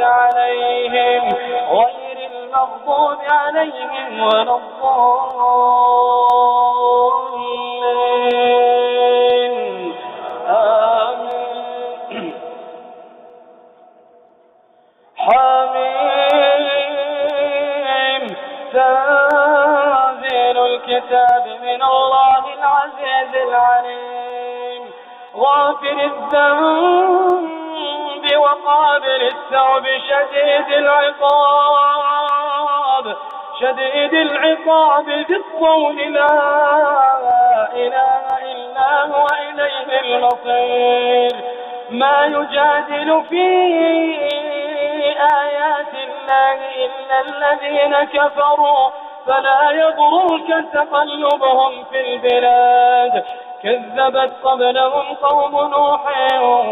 عليهم غير المغضوب عليهم ولا الضالين. آمين. حميم. تنزيل الكتاب من الله العزيز العليم. غافر الذنب. وقابل التوب شديد العقاب. شديد العقاب بالقول لا إله إلا هو إليه المصير. ما يجادل في آيات الله إلا الذين كفروا فلا يغرك تقلبهم في البلاد. كذبت قبلهم قوم نوح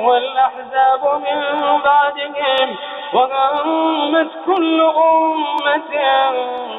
والأحزاب من بعدهم وهمت كل أمة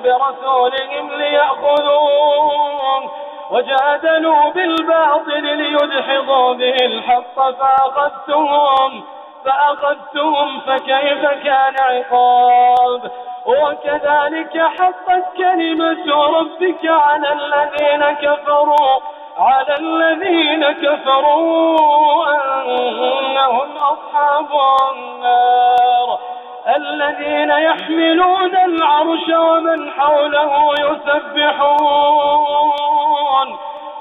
برسولهم ليأخذون وجادلوا بالباطل ليدحضوا به الحق فأخذتهم فأخذتهم فكيف كان عقاب وكذلك حقت كلمة ربك على الذين كفروا على الذين كفروا أنهم أصحاب النار. الذين يحملون العرش ومن حوله يسبحون.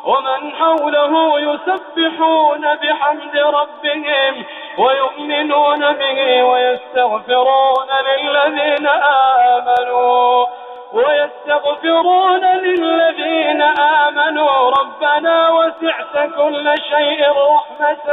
ومن حوله يسبحون بحمد ربهم ويؤمنون به ويستغفرون للذين آمنوا. ويستغفرون للذين آمنوا ربنا وسعت كل شيء رحمة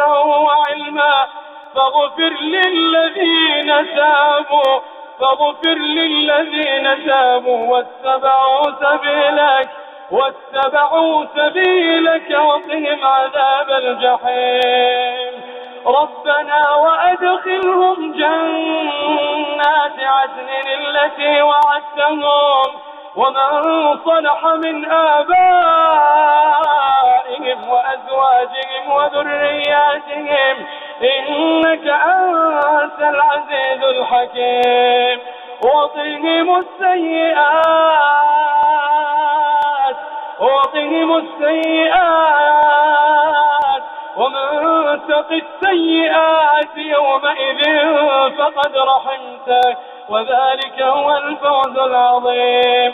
وعلما. فاغفر للذين تابوا فاغفر للذين تابوا واتبعوا سبيلك واتبعوا سبيلك وقهم عذاب الجحيم. ربنا وأدخلهم جنات عدن التي وعدتهم. ومن صلح من آبائهم وأزواجهم وذرياتهم إنك أنت العزيز الحكيم. وقهم السيئات وقهم السيئات. ومن تق السيئات يومئذ فقد رحمته وذلك هو الفوز العظيم.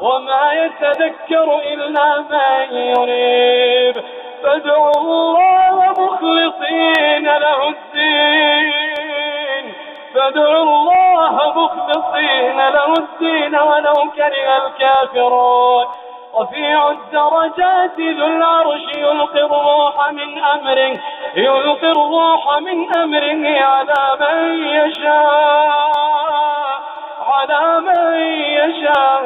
وما يتذكر إلا من يريب. فادعوا الله مخلصين له الدين. فادعوا الله مخلصين له الدين ولو كره الكافرون. رفيع الدرجات ذو العرش يلقي الروح من أمره يلقي الروح من أمره على من يشاء على من يشاء.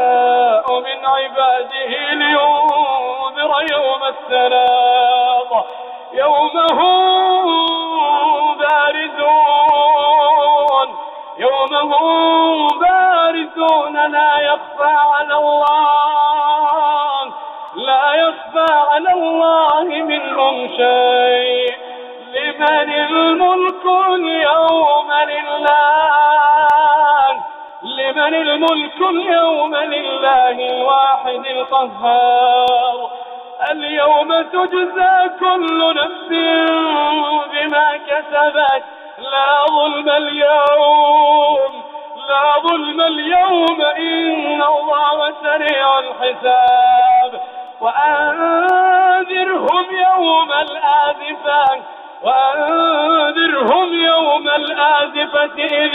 عباده لينذر يوم السلام. يوم هم بارزون. يوم هم بارزون. لا يخفى على الله. لا يخفى على الله منهم شيء. لمن الملك اليوم لله. لمن الملك اليوم لله الواحد القهار. اليوم تجزى كل نفس بما كسبت. لا ظلم اليوم لا ظلم اليوم إن الله سريع الحساب. وأنذرهم يوم الآذفة وأنذرهم يوم الآذفة إذ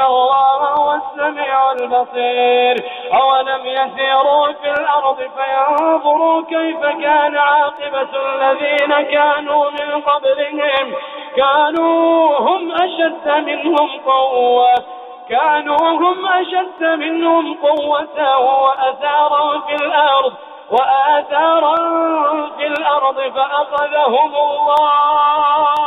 إن الله هو السميع البصير. أولم يسيروا في الأرض فينظروا كيف كان عاقبة الذين كانوا من قبلهم. كانوا هم أشد منهم قوة. كانوا هم أشد منهم قوة وأثارا في الأرض. وآثارا في الأرض فأخذهم الله.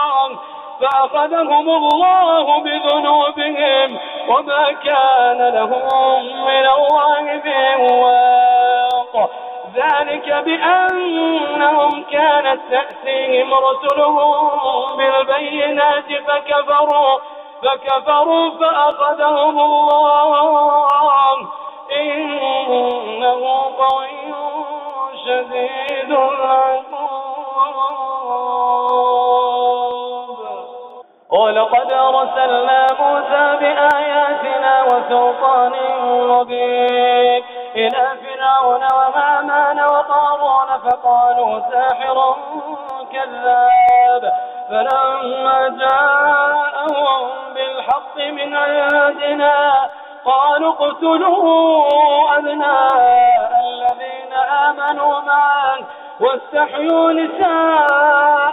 فأخذهم الله بذنوبهم وما كان لهم من الله من واق. ذلك بأنهم كانت تأتيهم رسلهم بالبينات فكفروا فكفروا فأخذهم الله. إنه قوي شديد العقاب. ولقد أرسلنا موسى بآياتنا وسلطان مبين. إلى فرعون وهامان وقارون فقالوا ساحر كذاب. فلما جاءهم بالحق من عندنا قالوا اقتلوا أبناء الذين آمنوا معا واستحيوا نساءهم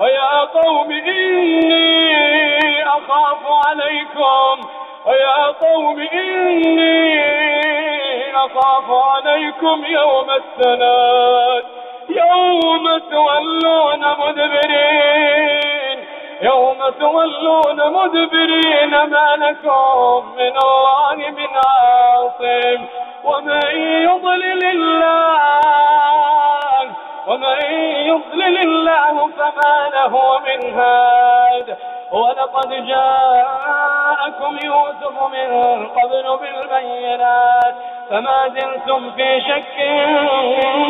ويا قوم إني أخاف عليكم. ويا قوم إني أخاف عليكم يوم التناد يوم تولون مدبرين. يوم تولون مدبرين ما لكم من الله من عاصم. ومن يضلل الله ومن يضلل الله فما له من هاد. ولقد جاءكم يوسف من قبل بالبينات. فما زلتم في شك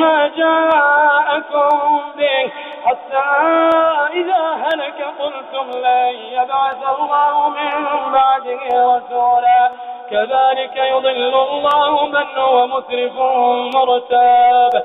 ما جاءكم به. حتى إذا هلك قلتم لن يبعث الله من بعده رسولا. كذلك يضل الله من هو مسرف مرتاب.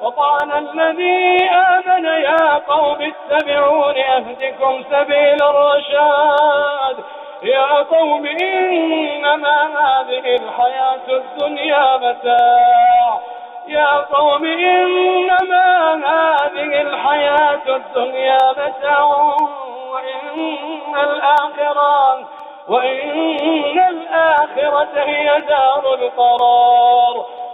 وقال الذي آمن يا قوم اتبعون أهدكم سبيل الرشاد. يا قوم إنما هذه الحياة الدنيا متاع. يا قوم إنما هذه الحياة الدنيا متاع. وإن الآخرة وإن الآخرة هي دار القرار.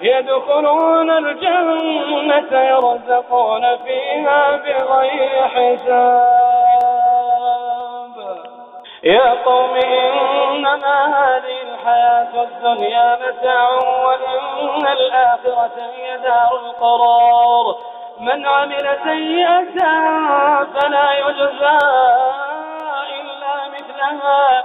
يدخلون الجنة يرزقون فيها بغير حساب. يا قوم إنما هذه الحياة الدنيا متاع وإن الآخرة هي دار القرار. من عمل سيئة فلا يجزى إلا مثلها.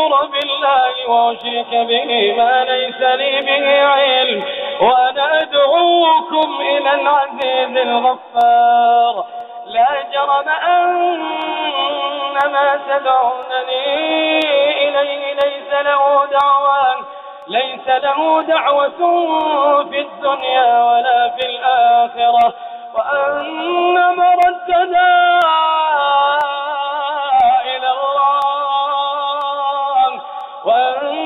لأكفر بالله وأشرك به ما ليس لي به علم وأنا أدعوكم إلى العزيز الغفار. لا جرم أن ما تدعونني إليه ليس له دعوة ليس له دعوة في الدنيا ولا في الآخرة. وأن مردنا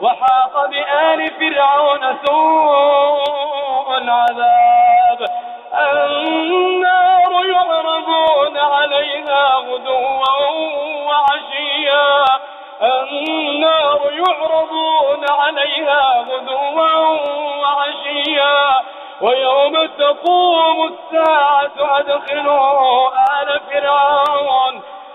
وحاق بآل فرعون سوء العذاب. النار يعرضون عليها غدوا وعشيا. النار يعرضون عليها غدوا وعشيا. ويوم تقوم الساعة أدخلوا آل فرعون.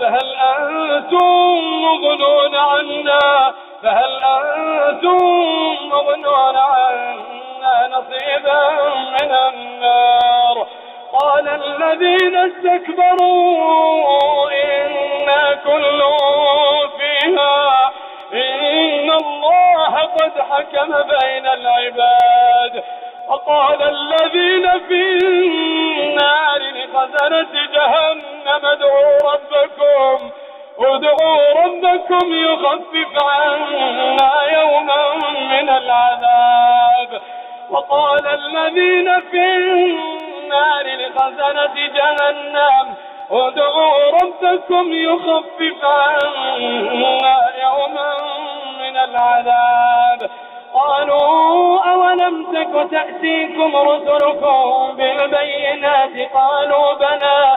فهل أنتم مغنون عنا؟ فهل أنتم مغنون عنا نصيبا من النار؟ قال الذين استكبروا إنا كل فيها إن الله قد حكم بين العباد. وقال الذين في النار لخزنة جهنم ادعوا ربكم. ادعوا ربكم يخفف عنا يوما من العذاب. وقال الذين في النار لخزنة جهنم ادعوا ربكم يخفف عنا يوما من العذاب. قالوا أولم تك تأتيكم رسلكم بالبينات؟ قالوا بلى.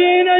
الذين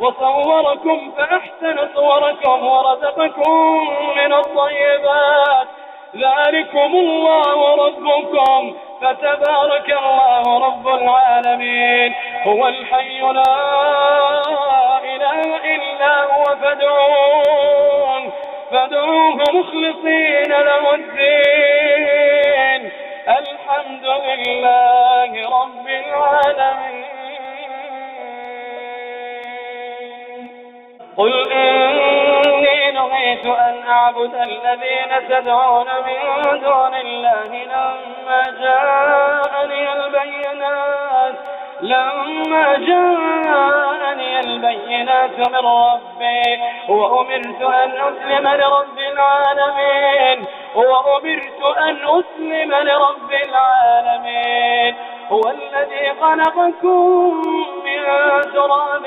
وصوركم فأحسن صوركم ورزقكم من الطيبات. ذلكم الله ربكم فتبارك الله رب العالمين. هو الحي لا إله إلا هو فادعون فادعوه مخلصين له الدين. الحمد لله رب العالمين. قل إني نهيت أن أعبد الذين تدعون من دون الله لما جاءني لما جاءني البينات من ربي وأمرت أن أسلم لرب العالمين وأمرت أن أسلم لرب العالمين هو الذي خلقكم من تراب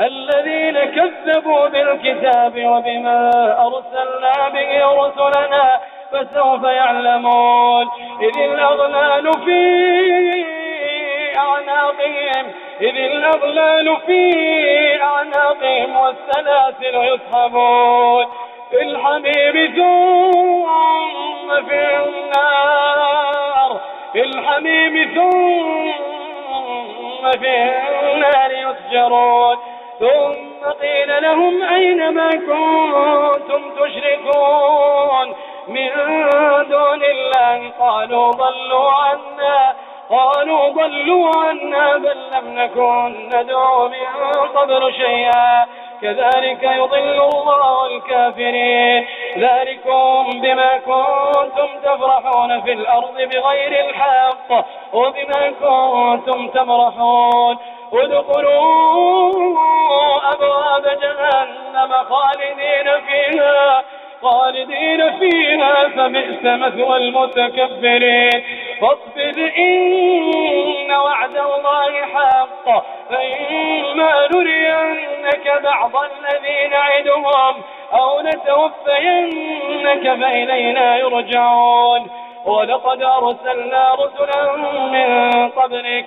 الذين كذبوا بالكتاب وبما أرسلنا به رسلنا فسوف يعلمون. إذ الأغلال في أعناقهم إذ الأغلال في أعناقهم والسلاسل يسحبون. في الحميم ثم في النار في الحميم ثم في النار يسجرون. ثم قيل لهم أين ما كنتم تشركون من دون الله؟ قالوا ضلوا عنا قالوا ضلوا عنا بل لم نكن ندعو من قبل شيئا. كذلك يضل الله الكافرين. ذلكم بما كنتم تفرحون في الأرض بغير الحق وبما كنتم تمرحون. ادخلوا أبواب جهنم خالدين فيها خالدين فيها فبئس مثوى المتكبرين. فاصبر إن وعد الله حق فإما نرينك بعض الذين نعدهم أو نتوفينك فإلينا يرجعون. ولقد أرسلنا رسلا من قبلك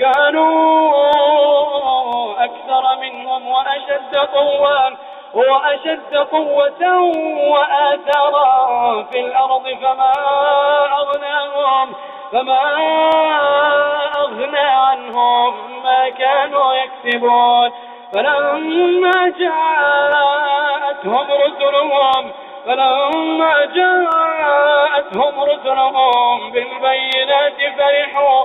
كانوا أكثر منهم وأشد قوة وأشد قوة وآثارا في الأرض فما أغناهم فما أغنى عنهم ما كانوا يكسبون. فلما جاءتهم رسلهم فلما جاءتهم رسلهم بالبينات فرحوا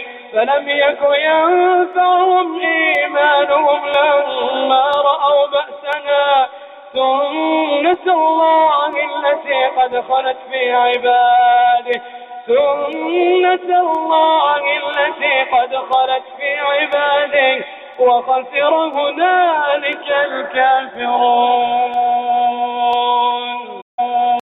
فلم يك ينفعهم إيمانهم لما رأوا بأسنا. سنة الله التي قد خلت في عباده. سنة الله التي قد خلت في عباده. وخسر هنالك الكافرون.